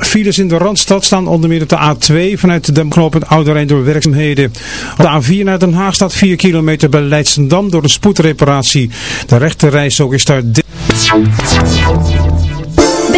Files in de Randstad staan onder meer op de A2 vanuit de Demknopend Oude Rijn door werkzaamheden. Op de A4 naar Den Haag staat 4 kilometer bij Leidsendam door een spoedreparatie. De rechte reis ook is daar...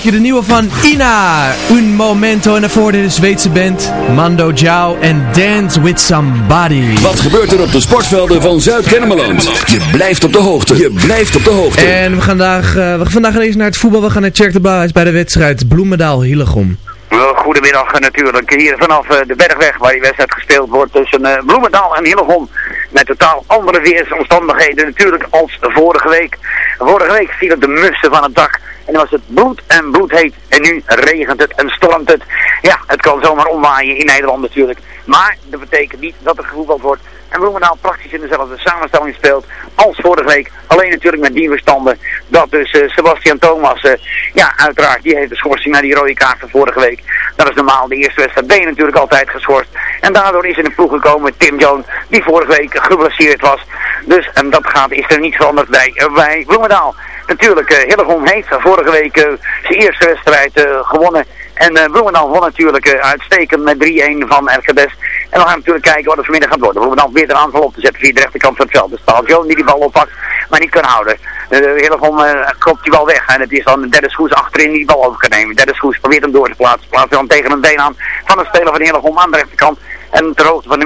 Plaatje, de nieuwe van Ina. Un momento en daarvoor de Zweedse band Mando Jao en Dance with Somebody. Wat gebeurt er op de sportvelden van Zuid-Kennemerland? Je blijft op de hoogte. Je blijft op de hoogte. En we gaan vandaag, uh, we gaan vandaag naar het voetbal. We gaan naar Tjerk de Blauwhuis bij de wedstrijd Bloemendaal-Hillegom. Goedemiddag natuurlijk hier vanaf uh, de Bergweg waar die wedstrijd gespeeld wordt tussen uh, Bloemendaal en Hillegom. Met totaal andere weersomstandigheden natuurlijk als vorige week. Vorige week viel de mussen van het dak en dan was het bloed en bloedheet. En nu regent het en stormt het. Ja, het kan zomaar omwaaien in Nederland natuurlijk. Maar dat betekent niet dat er gevoetbald wordt. En Bloemendaal praktisch in dezelfde samenstelling speelt als vorige week. Alleen natuurlijk met die verstanden dat dus uh, Sebastian Thomas, uh, ja uiteraard, die heeft de schorsing naar die rode kaart van vorige week. Dat is normaal, de eerste wedstrijd ben je natuurlijk altijd geschorst. En daardoor is in de ploeg gekomen Tim Jones, die vorige week geblesseerd was. Dus, en dat gaat, is er niet veranderd bij, uh, bij Bloemendaal. Natuurlijk, Hillegom heeft vorige week zijn eerste wedstrijd gewonnen. En uh, Bloemendaal natuurlijk uitstekend met 3-1 van RKBS. En we gaan natuurlijk kijken wat er vanmiddag gaat worden. Bloemendaal weer een aanval op te zetten via de rechterkant van het veld. Dus staat Joan die die bal oppakt, maar niet kan houden. Uh, Hillegom klopt die bal weg. En het is dan de derde schoes achterin die bal over kan nemen. De derde schoes probeert hem door te plaatsen. Plaatst dan tegen een been aan van een speler van Hillegom aan de rechterkant. En ter hoogte van de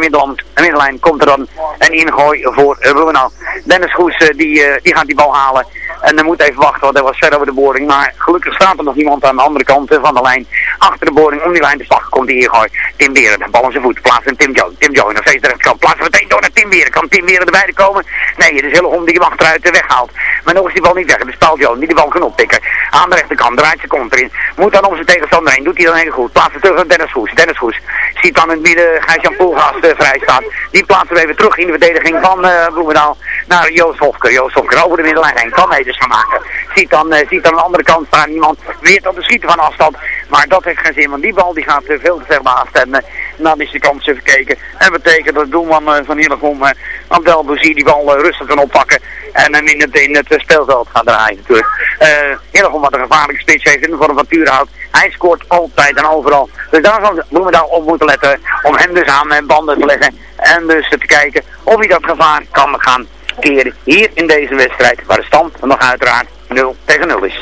middenlijn komt er dan een ingooi voor uh, Bloemendaal. Dennis Goes uh, die, uh, die gaat die bal halen. En dan moet even wachten, want hij was ver over de boring. Maar gelukkig staat er nog iemand aan de andere kant van de lijn. Achter de boring, om die lijn te pakken, komt die ingooi. Tim Beren, de bal aan zijn voet. Plaatsen Tim Jones. Tim Jones nog steeds de rechterkant. Plaatsen meteen door naar Tim Beren. Kan Tim Beren erbij komen? Nee, het is heel om die hem achteruit weghaalt. Maar nog is die bal niet weg. Het is Paul die die bal kan oppikken. Aan de rechterkant, draait zijn kont erin. Moet dan om zijn tegenstander heen. Doet hij dan heel goed. Plaatsen terug naar Dennis Goes. Dennis Goes ziet dan in het midden Gijs-Jan Poelgast uh, vrij staat. Die plaatsen we even terug in de verdediging van uh, Bloemendaal naar Joost Hofke. Joost Hofke over de middenlijn heen. Kan meters gaan maken. Ziet dan, uh, ziet dan aan de andere kant staan iemand weer tot de schieten van afstand. Maar dat heeft geen zin, want die bal die gaat veel te ver naast. En dan is de kans even kijken. En betekent dat de doelman uh, van Hillegom, uh, Abdel Bouzy, die bal rustig kan oppakken. En hem in het, in het speelveld gaat draaien natuurlijk. Uh, Hillegom wat een gevaarlijke spits heeft in de vorm van Tuurhout. Hij scoort altijd en overal. Dus daar zal Bloemendaal op moeten letten om hem dus aan banden te leggen. En dus te kijken of hij dat gevaar kan gaan keren hier in deze wedstrijd. Waar de stand nog uiteraard 0 tegen 0 is.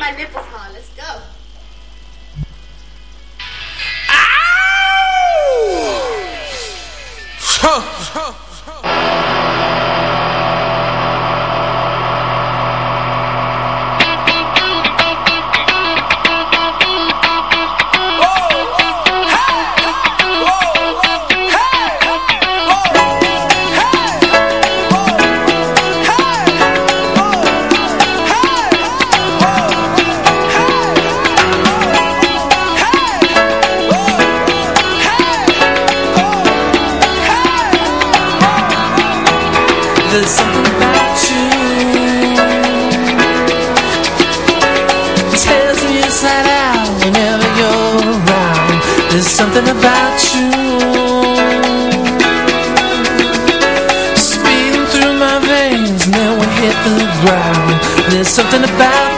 Huh. About you. Speeding through my veins hit the ground. There's something about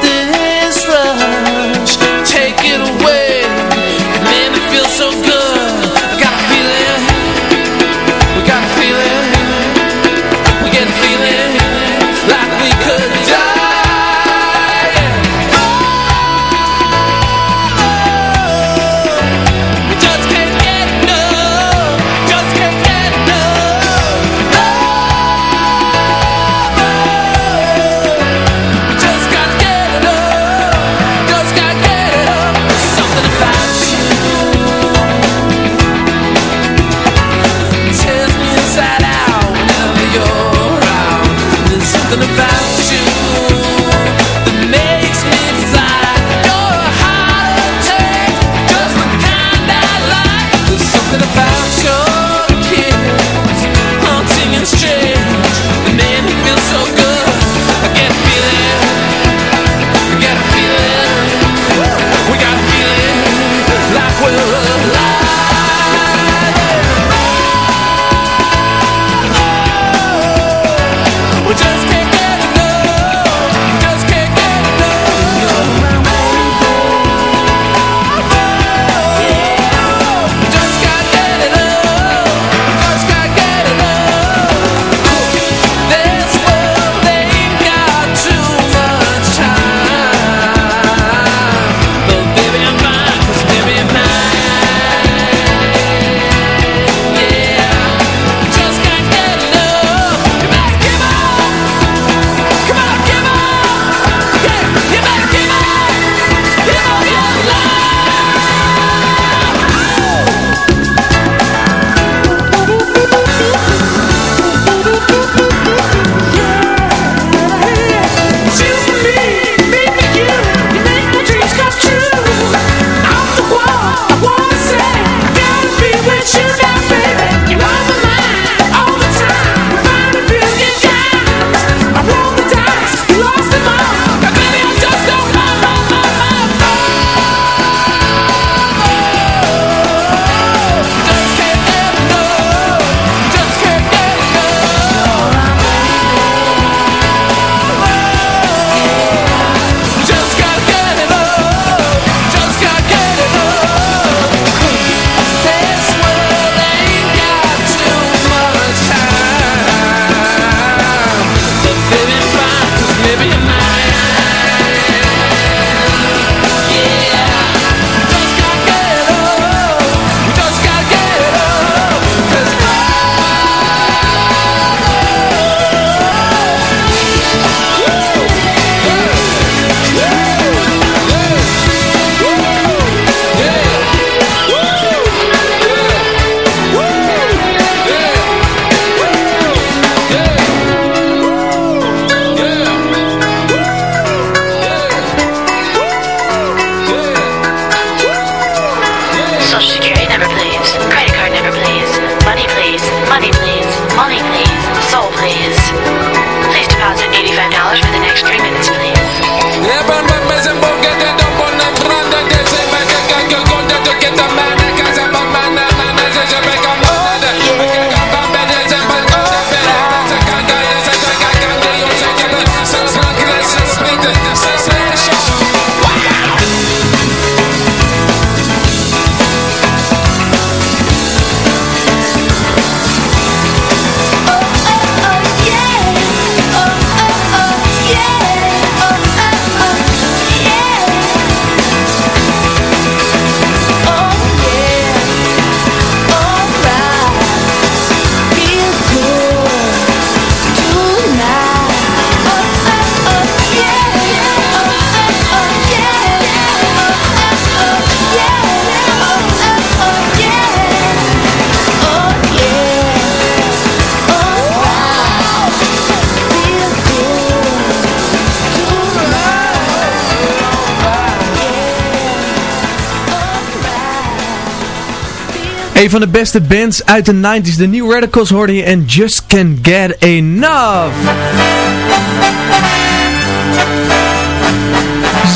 Een van de beste bands uit de 90s. De New Radicals hoorde je en Just Can't Get Enough.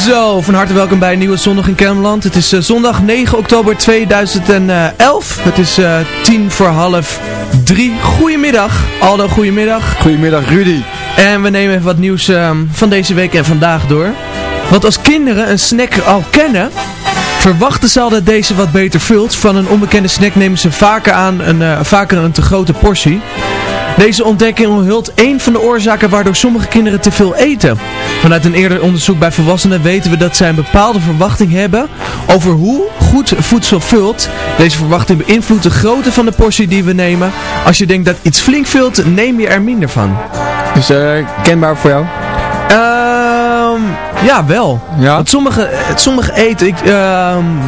Zo, van harte welkom bij een nieuwe zondag in Kermeland. Het is uh, zondag 9 oktober 2011. Het is uh, tien voor half drie. Goedemiddag, Aldo, goedemiddag. Goedemiddag, Rudy. En we nemen even wat nieuws um, van deze week en vandaag door. Want als kinderen een snack al kennen, verwachten ze al dat deze wat beter vult. Van een onbekende snack nemen ze vaker aan een, uh, vaker een te grote portie. Deze ontdekking onthult één van de oorzaken waardoor sommige kinderen te veel eten. Vanuit een eerder onderzoek bij volwassenen weten we dat zij een bepaalde verwachting hebben over hoe goed voedsel vult. Deze verwachting beïnvloedt de grootte van de portie die we nemen. Als je denkt dat iets flink vult, neem je er minder van. Dus uh, kenbaar voor jou? Um, ja, wel. Ja? Want sommige, sommige eten, ik, um,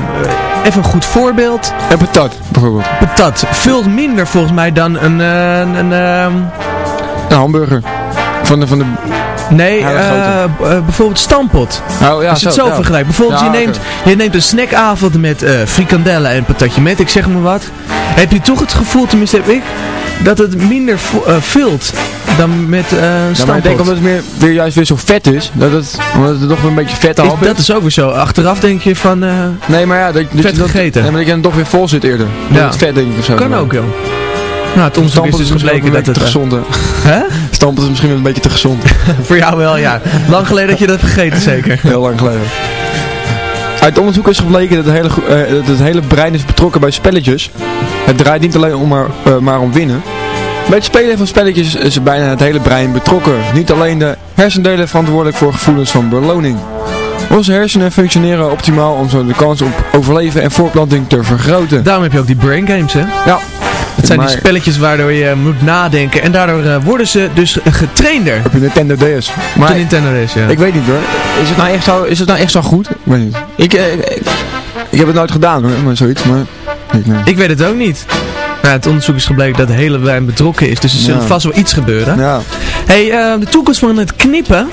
even een goed voorbeeld. En patat, bijvoorbeeld. Patat vult minder volgens mij dan een... een, een, um... een hamburger. Van de... Van de... Nee, uh, uh, bijvoorbeeld stampot. Oh, ja, Als je het zo, zo ja. vergelijkt. Bijvoorbeeld, Ja, je, neemt, je neemt een snackavond met uh, frikandellen en patatje met, ik zeg maar wat. Heb je toch het gevoel, tenminste heb ik, dat het minder vult dan met uh, Ja, stampot. maar ik denk omdat het meer, weer juist weer zo vet is. Dat het, omdat het toch weer een beetje vet hap dat is ook weer zo. Achteraf denk je van, Nee, maar ja, dat, dat Vet je dat, gegeten. Nee, maar dat je dan toch weer vol zit eerder. Ja. Ja. Het vet denk ik of zo. kan ook joh. Nou, het onderzoek is dus gebleken dat een het... beetje te uh, gezond. hè. Stampot is misschien wel een beetje te gezond. Voor jou wel, ja. Lang geleden dat je dat hebt gegeten, zeker. Heel lang geleden. Uit onderzoek is gebleken dat het, hele, eh, dat het hele brein is betrokken bij spelletjes. Het draait niet alleen om maar, eh, maar om winnen. Bij het spelen van spelletjes is bijna het hele brein betrokken. Niet alleen de hersendelen verantwoordelijk voor gevoelens van beloning. Onze hersenen functioneren optimaal om zo de kans op overleven en voortplanting te vergroten. Daarom heb je ook die brain games, hè? Ja. Het zijn Maar- die spelletjes waardoor je moet nadenken. En daardoor uh, worden ze dus getrainder. Op je Nintendo DS. Maar de Nintendo is, ja. ik weet niet hoor. Is het nou echt zo, is het nou echt zo goed? Ik weet niet. Ik, eh, ik, ik heb het nooit gedaan hoor, maar zoiets. Maar, ik, nee. Ik weet het ook niet. Nou, het onderzoek is gebleken dat de hele brein betrokken is. Dus er Ja. vast wel iets gebeuren. Ja. Hey, uh, de toekomst van het knippen.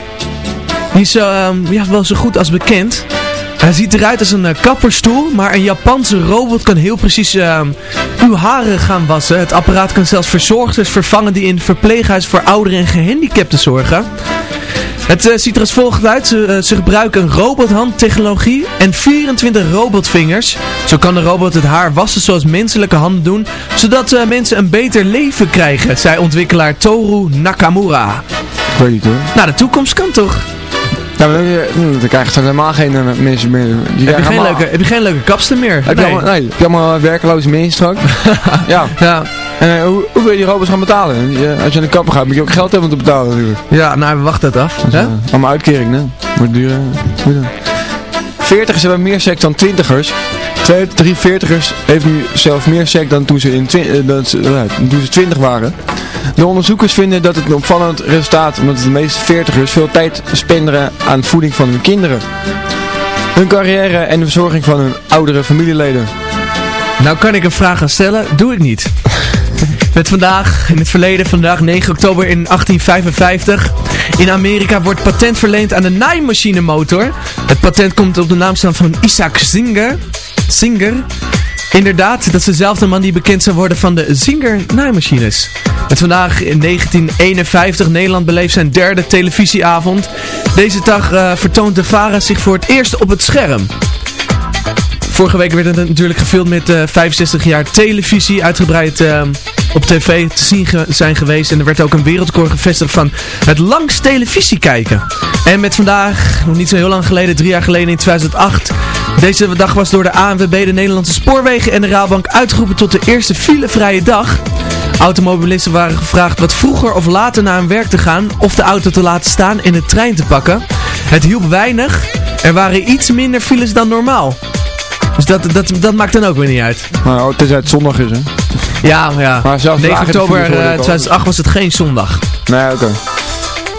Die is ja, wel zo goed als bekend. Hij ziet eruit als een uh, kapperstoel, maar een Japanse robot kan heel precies uh, uw haren gaan wassen. Het apparaat kan zelfs verzorgers vervangen die in verpleeghuis voor ouderen en gehandicapten zorgen. Het uh, ziet er als volgt uit. Ze, uh, ze gebruiken een robothandtechnologie en 24 robotvingers. Zo kan de robot het haar wassen zoals menselijke handen doen, zodat uh, mensen een beter leven krijgen, zei ontwikkelaar Toru Nakamura. Ik weet niet hoor. Nou, de toekomst kan toch? Ja, maar dan, krijg je helemaal geen uh, mensen meer. Die Heb je, geen leuke, heb je geen leuke kapster meer? Heb je, allemaal, nee, heb je allemaal werkeloze mensen straks? ja. Ja, En eh, hoe, hoe wil je die robots gaan betalen? Eh, Als je aan de kapper gaat, moet je ook geld hebben om te betalen natuurlijk. ja, nou, we wachten het af. Dus, Hè? eh, allemaal uitkering, hè? Wordt duur. eh, dan? Veertigers hebben meer seks dan twintigers. Twee, drie veertigers heeft nu zelf meer seks dan toen ze, in eh, dan ze, eh, toen ze twintig waren. De onderzoekers vinden dat het een opvallend resultaat, omdat de meeste veertigers veel tijd spenderen aan de voeding van hun kinderen. Hun carrière en de verzorging van hun oudere familieleden. Nou kan ik een vraag gaan stellen, doe ik niet. Met vandaag, in het verleden, vandaag 9 oktober in 1855. In Amerika wordt patent verleend aan de naaimachinemotor. Het patent komt op de naam staan van Isaac Singer. Singer. Inderdaad, dat is dezelfde man die bekend zou worden van de Singer naaimachines. Met vandaag in 1951, Nederland beleeft zijn derde televisieavond. Deze dag uh, vertoont de VARA zich voor het eerst op het scherm. Vorige week werd het natuurlijk gefilmd met uh, 65 jaar televisie, uitgebreid uh, op tv te zien zijn geweest. En er werd ook een wereldrecord gevestigd van het langst televisie kijken. En met vandaag, nog niet zo heel lang geleden, drie jaar geleden in 2008... Deze dag was door de ANWB, de Nederlandse Spoorwegen en de Raadbank uitgeroepen tot de eerste filevrije dag. Automobilisten waren gevraagd wat vroeger of later naar hun werk te gaan of de auto te laten staan en de trein te pakken. Het hielp weinig. Er waren iets minder files dan normaal. Dus dat, dat, dat maakt dan ook weer niet uit. Oh, tenzij het zondag is, hè? Ja, ja. Maar zelfs 9 lager de oktober files worden uh, ook al. 2008 was het geen zondag. Nee, oké.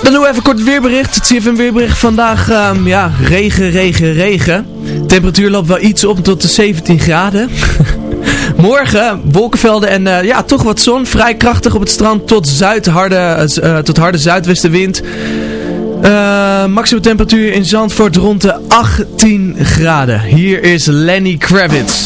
Dan doen we even kort het weerbericht. Het CFM weerbericht vandaag, um, ja, regen, regen, regen. Temperatuur loopt wel iets op tot de 17 graden. Morgen wolkenvelden en uh, ja, toch wat zon. Vrij krachtig op het strand tot, zuid, harde, uh, tot harde zuidwestenwind. Uh, maximum temperatuur in Zandvoort rond de 18 graden. Hier is Lenny Kravitz.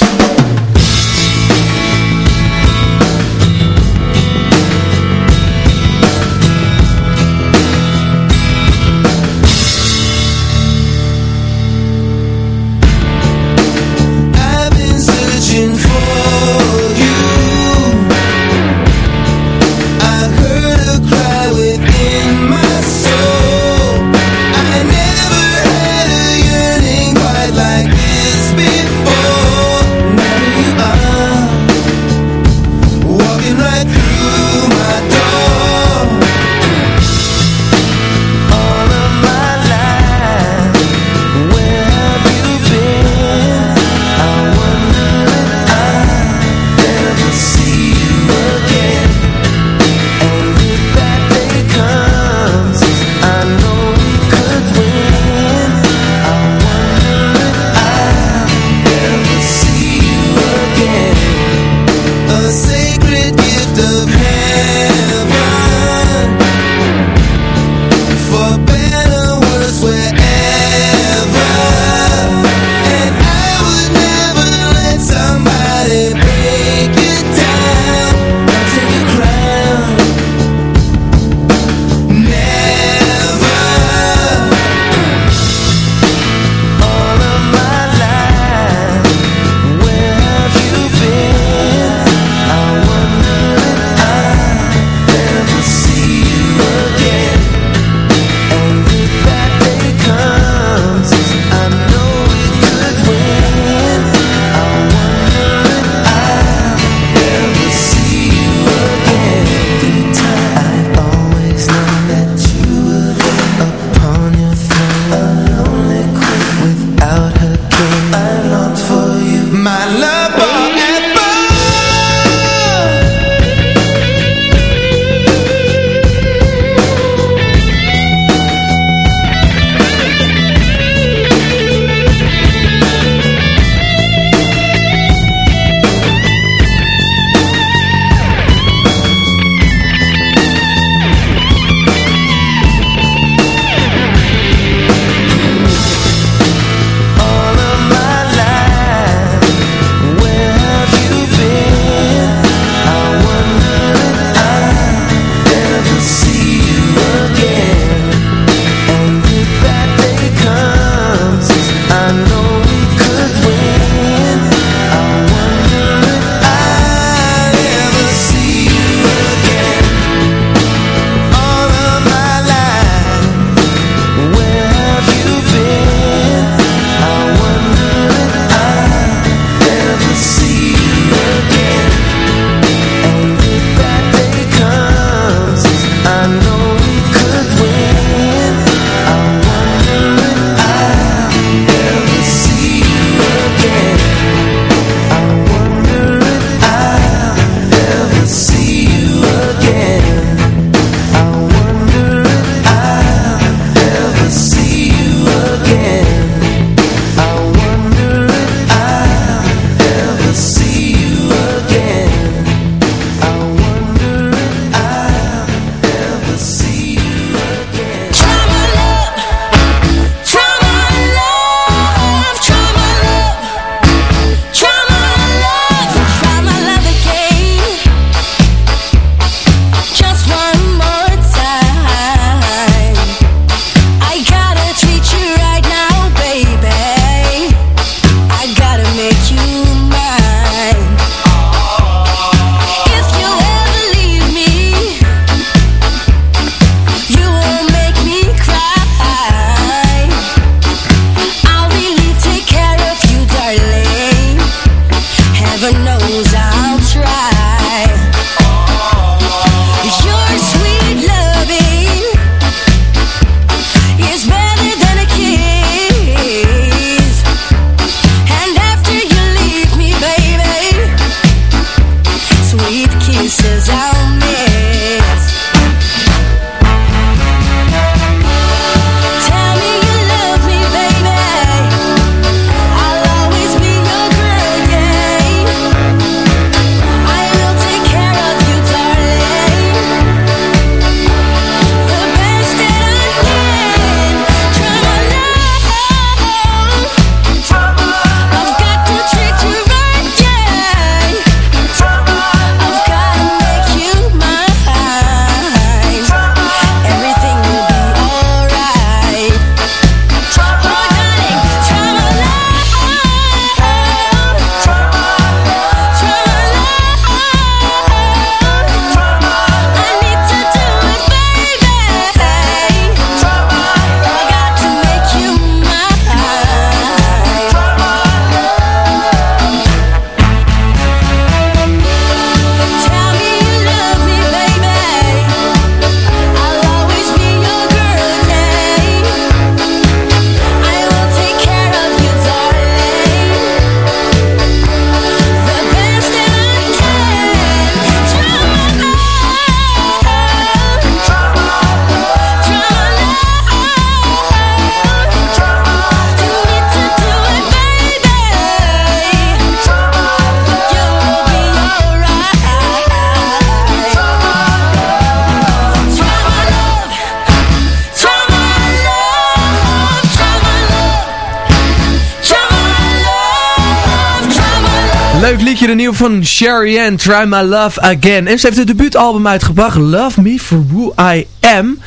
Leuk liedje, de nieuw van Sherry Ann, Try My Love Again. En ze heeft het debuutalbum uitgebracht, Love Me For Who I Am.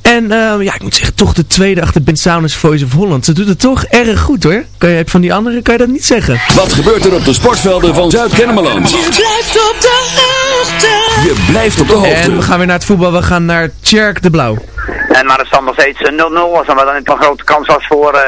En uh, ja, ik moet zeggen, toch de tweede achter Ben Saunders Voice of Holland. Ze doet het toch erg goed hoor. Kan je, van die andere kan je dat niet zeggen. Wat gebeurt er op de sportvelden van Zuid-Kennemerland? Je blijft op de hoogte. Je blijft op de hoogte. En we gaan weer naar het voetbal. We gaan naar Tjerk de Blauw. En maar de stand nog steeds 0-0 was. En wat dan een grote kans was voor uh.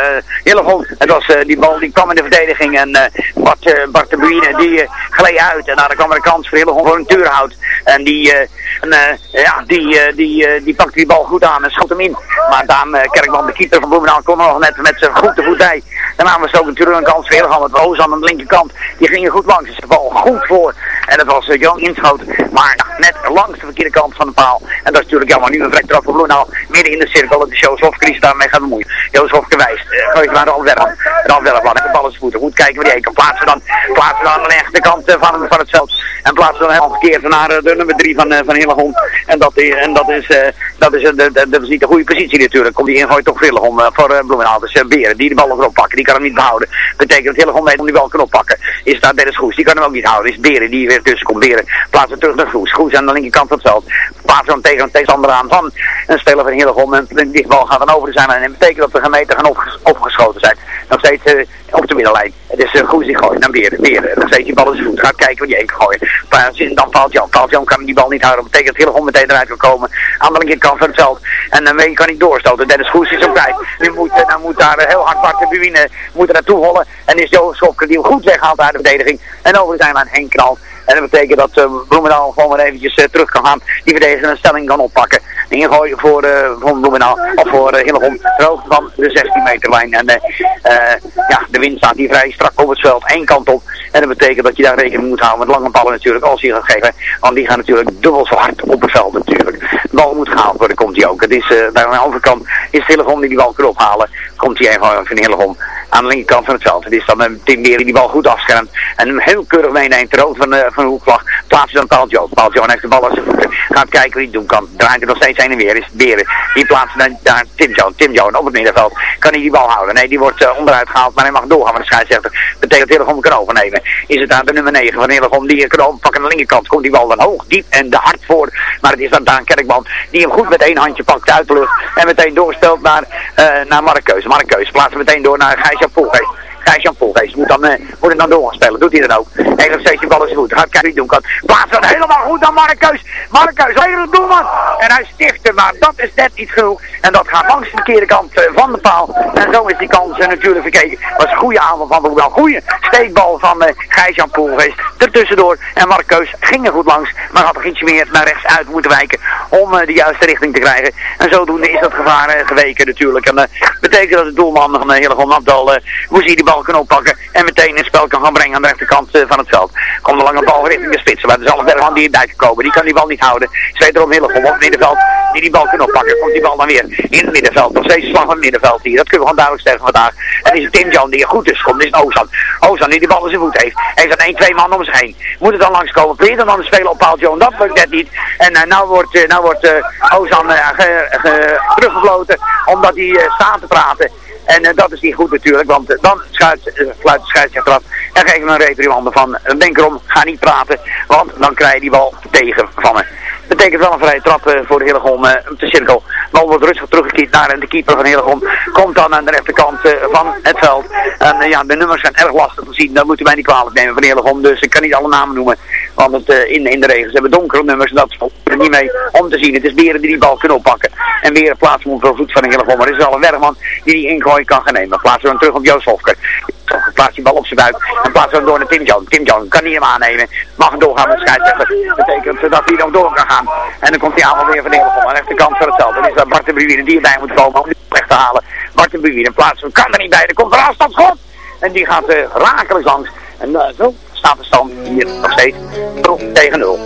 Het was die bal die kwam in de verdediging. En uh, Bart, uh, Bart de Buine die gleed uit. En daar kwam er een kans voor Hillegom voor een tuurhout. En die, en, ja, die, die, die pakte die bal goed aan en schot hem in. Maar Daan Kerkman, de keeper van Bloemendaal, kon nog net met zijn goed de voet bij. Daarna was het ook natuurlijk een kans voor Hillegom. Het was aan de linkerkant. Die ging er goed langs. Dus de bal goed voor. En dat was Jan Inschoot. Maar net langs de verkeerde kant van de paal. En dat is natuurlijk jammer. Nu een vrij trap voor Bloemendaal. Midden in de cirkel. Dat is Joost Hofke die daarmee gaat bemoeien. Joost Hofke wijst. Uh, gooit naar de Alwerman. De Alwerman. En de bal is voeten. Goed kijken waar hij kan plaatsen dan. Plaatsen dan aan de rechterkant uh, van, van het veld. En plaatsen dan helemaal verkeerd naar uh, de nummer 3 van, van Hillegom. En dat, en dat is, dat is, dat is niet de goede positie natuurlijk. Komt die ingooit toch Hillegom voor Bloemendaal. Dus Beren die de bal erop pakken. Die kan hem niet behouden. Betekent dat Hillegom weet om die bal kan oppakken. Is daar Dennis Goes. Die kan hem ook niet houden. Is Beren die weer tussen komt. Beren plaatsen terug naar Goes. Goes aan de linkerkant van het veld. Plaatsen hem tegen een tegenstander aan van een speler van Hillegom. En die bal gaat dan over zijn. En dat betekent dat de gemeenten gaan opges opgeschoten zijn. Nog steeds uh, op de middenlijn. Het is uh, Goes die gooit. Dan Beren. Beren. Nog steeds die bal zijn voet. Gaat kijken wat die één gooit. Dan valt Jan. Valt Jan kan die bal niet houden. Dat betekent dat Hillegom meteen eruit kan komen. Aan de linkerkant van het veld. En dan uh, kan hij doorstoten. Dennis Goes is op tijd. Nu moet, dan moet daar heel hard Bart de Buwine moet er naartoe hollen. En is Joost Schopke die hem goed weghaalt uit de verdediging. En over zijn aan Henk knal. En dat betekent dat uh, Bloemendaal gewoon maar eventjes uh, terug kan gaan. Die verdediging een stelling kan oppakken. Ingooien voor, uh, voor Bloemendaal. Of voor uh, Hillegom. Van de 16 meter lijn. En ja, de wind staat hier vrij strak op het veld. één kant op. En dat betekent dat je daar rekening moet houden met lange ballen natuurlijk. Als je gaat geven. Want die gaan natuurlijk dubbel zo hard op het veld natuurlijk. De bal moet gehaald worden. Komt hij ook. Het is, daar aan de overkant is Hillegom die die bal kan ophalen. Komt hij even van Hillegom aan de linkerkant van het veld. Het is dan een Tim Beren die bal goed afschermt. En hem heel keurig meeneemt rood van, uh, van de hoekvlag. Plaatst dan Paul Joe. Paul Joe heeft de bal als. Gaat kijken wat hij doen kan. Draait er nog steeds heen en weer. Is Beren. Die plaatst dan daar Tim Joe. Tim Joe op het middenveld. Kan hij die bal houden? Nee, die wordt uh, onderuit gehaald. Maar hij mag doorgaan met de scheidsrechter. Betekent Hillegom kan overnemen. Is het aan de nummer 9 van Hillegom die kan overpakken aan de linkerkant. Komt die bal dan hoog, diep en de hard voor. Maar het is dan Daan Kerkman die hem goed met één handje pakt uit de lucht. En meteen doorspeelt naar, uh, naar Markeus. Markeus plaatst hem meteen door naar Gijs-Jan Poelgeest. Gijs-Jan Poelgeest moet dan, uh, moet het dan spelen. Doet hij dan ook. Heeft nog steeds die bal zijn voet. Gaat kijken doen kan. Plaatst dan helemaal goed aan Markeus. Markeus, hele doelman. En hij sticht hem, maar dat is net iets genoeg. En dat gaat langs de verkeerde kant uh, van de paal. En zo is die kans uh, natuurlijk verkeken. Was een goede aanval van Een goede steekbal van uh, Gijs-Jan Poelgeest. Ertussendoor. En Markeus ging er goed langs. Maar had nog iets meer naar rechts uit moeten wijken. Om de juiste richting te krijgen. En zodoende is dat gevaar geweken natuurlijk. En dat betekent dat de doelman van uh, Hillegom Abdal, je die bal kan oppakken en meteen in spel kan gaan brengen aan de rechterkant uh, van het veld. Komt de lange bal richting de spits, maar de Zalfbergman die in duik komen, die kan die bal niet houden. Is wederom Hillegom op het middenveld die die bal kan oppakken. Komt die bal dan weer in het middenveld, nog steeds slag van het middenveld hier. Dat kunnen we gewoon duidelijk zeggen vandaag. En is het Tim Jan die er goed is, komt is het Ozan. Ozan die die bal in zijn voet heeft. Heeft dan 1, 2 man om zich heen. Moet het dan langskomen. Probeert dan te spelen op Paul Joan, dat lukt net niet. En uh, nou wordt, uh, nou wordt uh, Ozan teruggefloten omdat hij staat te praten. En uh, dat is niet goed natuurlijk, want uh, dan schuit, uh, fluit de scheidsrechter af. En geef hem een reprimande van, denk erom, ga niet praten, want dan krijg je die bal tegen van me. Betekent wel een vrije trap voor de Hillegom op de cirkel. Bal wordt rustig teruggekeerd naar de keeper van Hillegom. Komt dan aan de rechterkant van het veld. En ja, de nummers zijn erg lastig te zien. Dat moet u mij niet kwalijk nemen van Hillegom. Dus ik kan niet alle namen noemen. Want het, in, in de regels hebben donkere nummers. Dat valt er niet mee om te zien. Het is Beren die die bal kunnen oppakken. En Beren plaatsen hem voor voet van de Hillegom. Maar er is wel een werkman die die ingooi kan gaan nemen. Plaatsen we hem terug op Joost Hofker. Plaatst die bal op zijn buik. En plaatsen we hem door naar Tim John. Tim John kan niet hem aannemen. Mag hem doorgaan met scheidsrechter. Betekent dat hij nog door kan gaan. En dan komt hij aanval weer van Hillegom. Aan de rechterkant van hetzelfde. Dan is dat Bart de Bruwine die erbij moet komen om die weg te halen. Bart de Bruwine plaatsen we kan er niet bij. Er komt een afstandsschot. En die gaat uh, rakelijk langs. En uh, zo staat de stand hier nog steeds 0 tegen 0.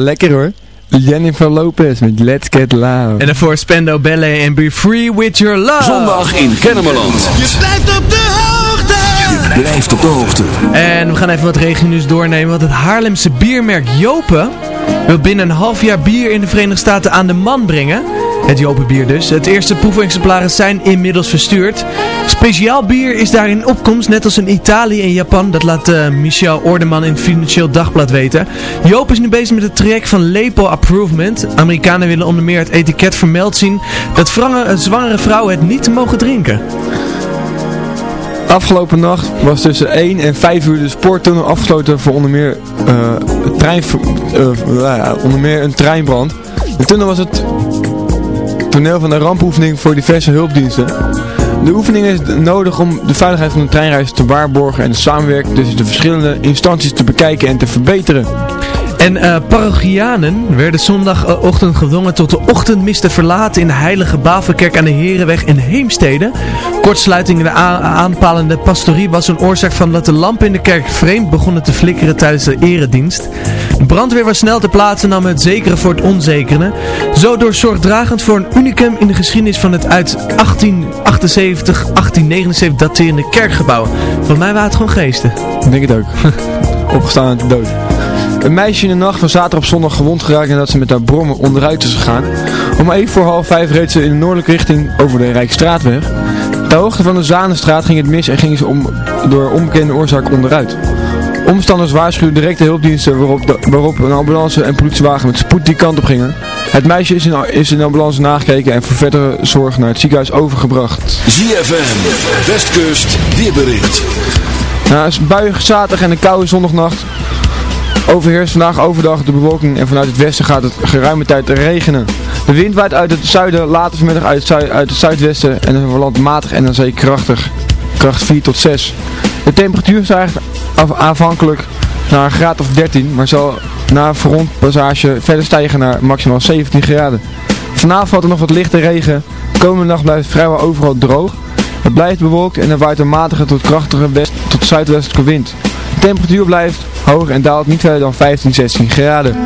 Lekker hoor. Jennifer Lopez met Let's Get Loud. En daarvoor Spendo Ballet en Be Free With Your Love. Zondag in Kennemerland. Je blijft op de hoogte. Je blijft op de hoogte. En we gaan even wat regionieuws doornemen, want het Haarlemse biermerk Jopen wil binnen een half jaar bier in de Verenigde Staten aan de man brengen. Het Jopenbier dus. Het eerste proefexemplaren zijn inmiddels verstuurd. Speciaal bier is daar in opkomst, net als in Italië en Japan. Dat laat uh, Michel Ordeman in Financieel Dagblad weten. Joop is nu bezig met het traject van Label Approvement. Amerikanen willen onder meer het etiket vermeld zien dat zwangere, zwangere vrouwen het niet mogen drinken. Afgelopen nacht was tussen 1 en 5 uur de spoortunnel afgesloten voor onder meer, trein, uh, onder meer een treinbrand. De tunnel was het toneel van de rampoefening voor diverse hulpdiensten. De oefening is nodig om de veiligheid van de treinreis te waarborgen en de samenwerking tussen de verschillende instanties te bekijken en te verbeteren. En uh, parochianen werden zondagochtend gedwongen tot de ochtendmis te verlaten in de heilige Bavelkerk aan de Herenweg in Heemstede. Kortsluiting in de aanpalende pastorie was een oorzaak van dat de lampen in de kerk vreemd begonnen te flikkeren tijdens de eredienst. De brandweer was snel te plaatsen en nam het zekere voor het onzekere. Zo door zorgdragend voor een unicum in de geschiedenis van het uit 1878, 1879 daterende kerkgebouw. Van mij waren het gewoon geesten. Ik denk het ook. Opgestaan uit de dood. Een meisje in de nacht van zaterdag op zondag gewond geraakt nadat ze met haar brommen onderuit is gegaan. Om even voor half vijf reed ze in de noordelijke richting over de Rijkstraatweg. Ter hoogte van de Zanenstraat ging het mis en ging ze om, door onbekende oorzaak onderuit. Omstanders waarschuwden direct de hulpdiensten waarop, de, waarop een ambulance en politiewagen met spoed die kant op gingen. Het meisje is in, is in de ambulance nagekeken en voor verdere zorg naar het ziekenhuis overgebracht. ZFM, Westkust, weerbericht. Nou, het is buiig zaterdag en een koude zondagnacht. Overheerst vandaag overdag de bewolking en vanuit het westen gaat het geruime tijd regenen. De wind waait uit het zuiden, later vanmiddag uit het, uit het zuidwesten en het verlandt matig en dan zee krachtig. Kracht 4 tot 6. De temperatuur stijgt af, afhankelijk naar een graad of 13, maar zal na frontpassage verder stijgen naar maximaal 17 graden. Vanavond valt er nog wat lichte regen. De komende nacht blijft het vrijwel overal droog. Het blijft bewolkt en er waait een matige tot krachtige west tot zuidwestelijke wind. De temperatuur blijft en daalt niet verder dan 15, 16 graden.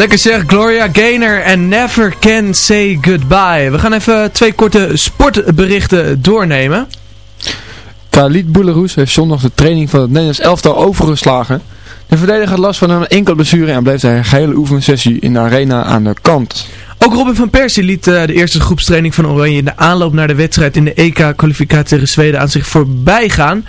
Lekker zeg, Gloria Gaynor en Never Can Say Goodbye. We gaan even twee korte sportberichten doornemen. Khalid Boularus heeft zondag de training van het Nederlands elftal overgeslagen. De verdediger had last van een enkel blessure en bleef de hele oefensessie in de arena aan de kant. Ook Robin van Persie liet uh, de eerste groepstraining van Oranje in de aanloop naar de wedstrijd in de EK-kwalificatie tegen Zweden aan zich voorbij gaan.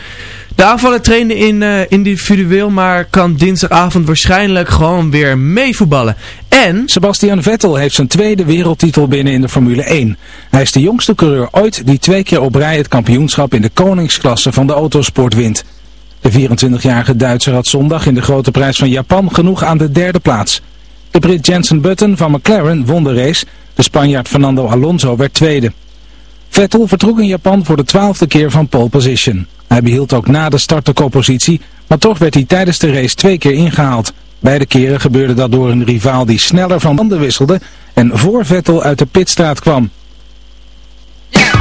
De aanvaller trainde in, uh, individueel, maar kan dinsdagavond waarschijnlijk gewoon weer meevoetballen. En... Sebastian Vettel heeft zijn tweede wereldtitel binnen in de Formule 1. Hij is de jongste coureur ooit die twee keer op rij het kampioenschap in de koningsklasse van de autosport wint. De 24-jarige Duitser had zondag in de grote prijs van Japan genoeg aan de derde plaats. De Brit Jensen Button van McLaren won de race. De Spanjaard Fernando Alonso werd tweede. Vettel vertrok in Japan voor de twaalfde keer van pole position. Hij behield ook na de start de koppositie, maar toch werd hij tijdens de race twee keer ingehaald. Beide keren gebeurde dat door een rivaal die sneller van banden wisselde en voor Vettel uit de pitstraat kwam. Well,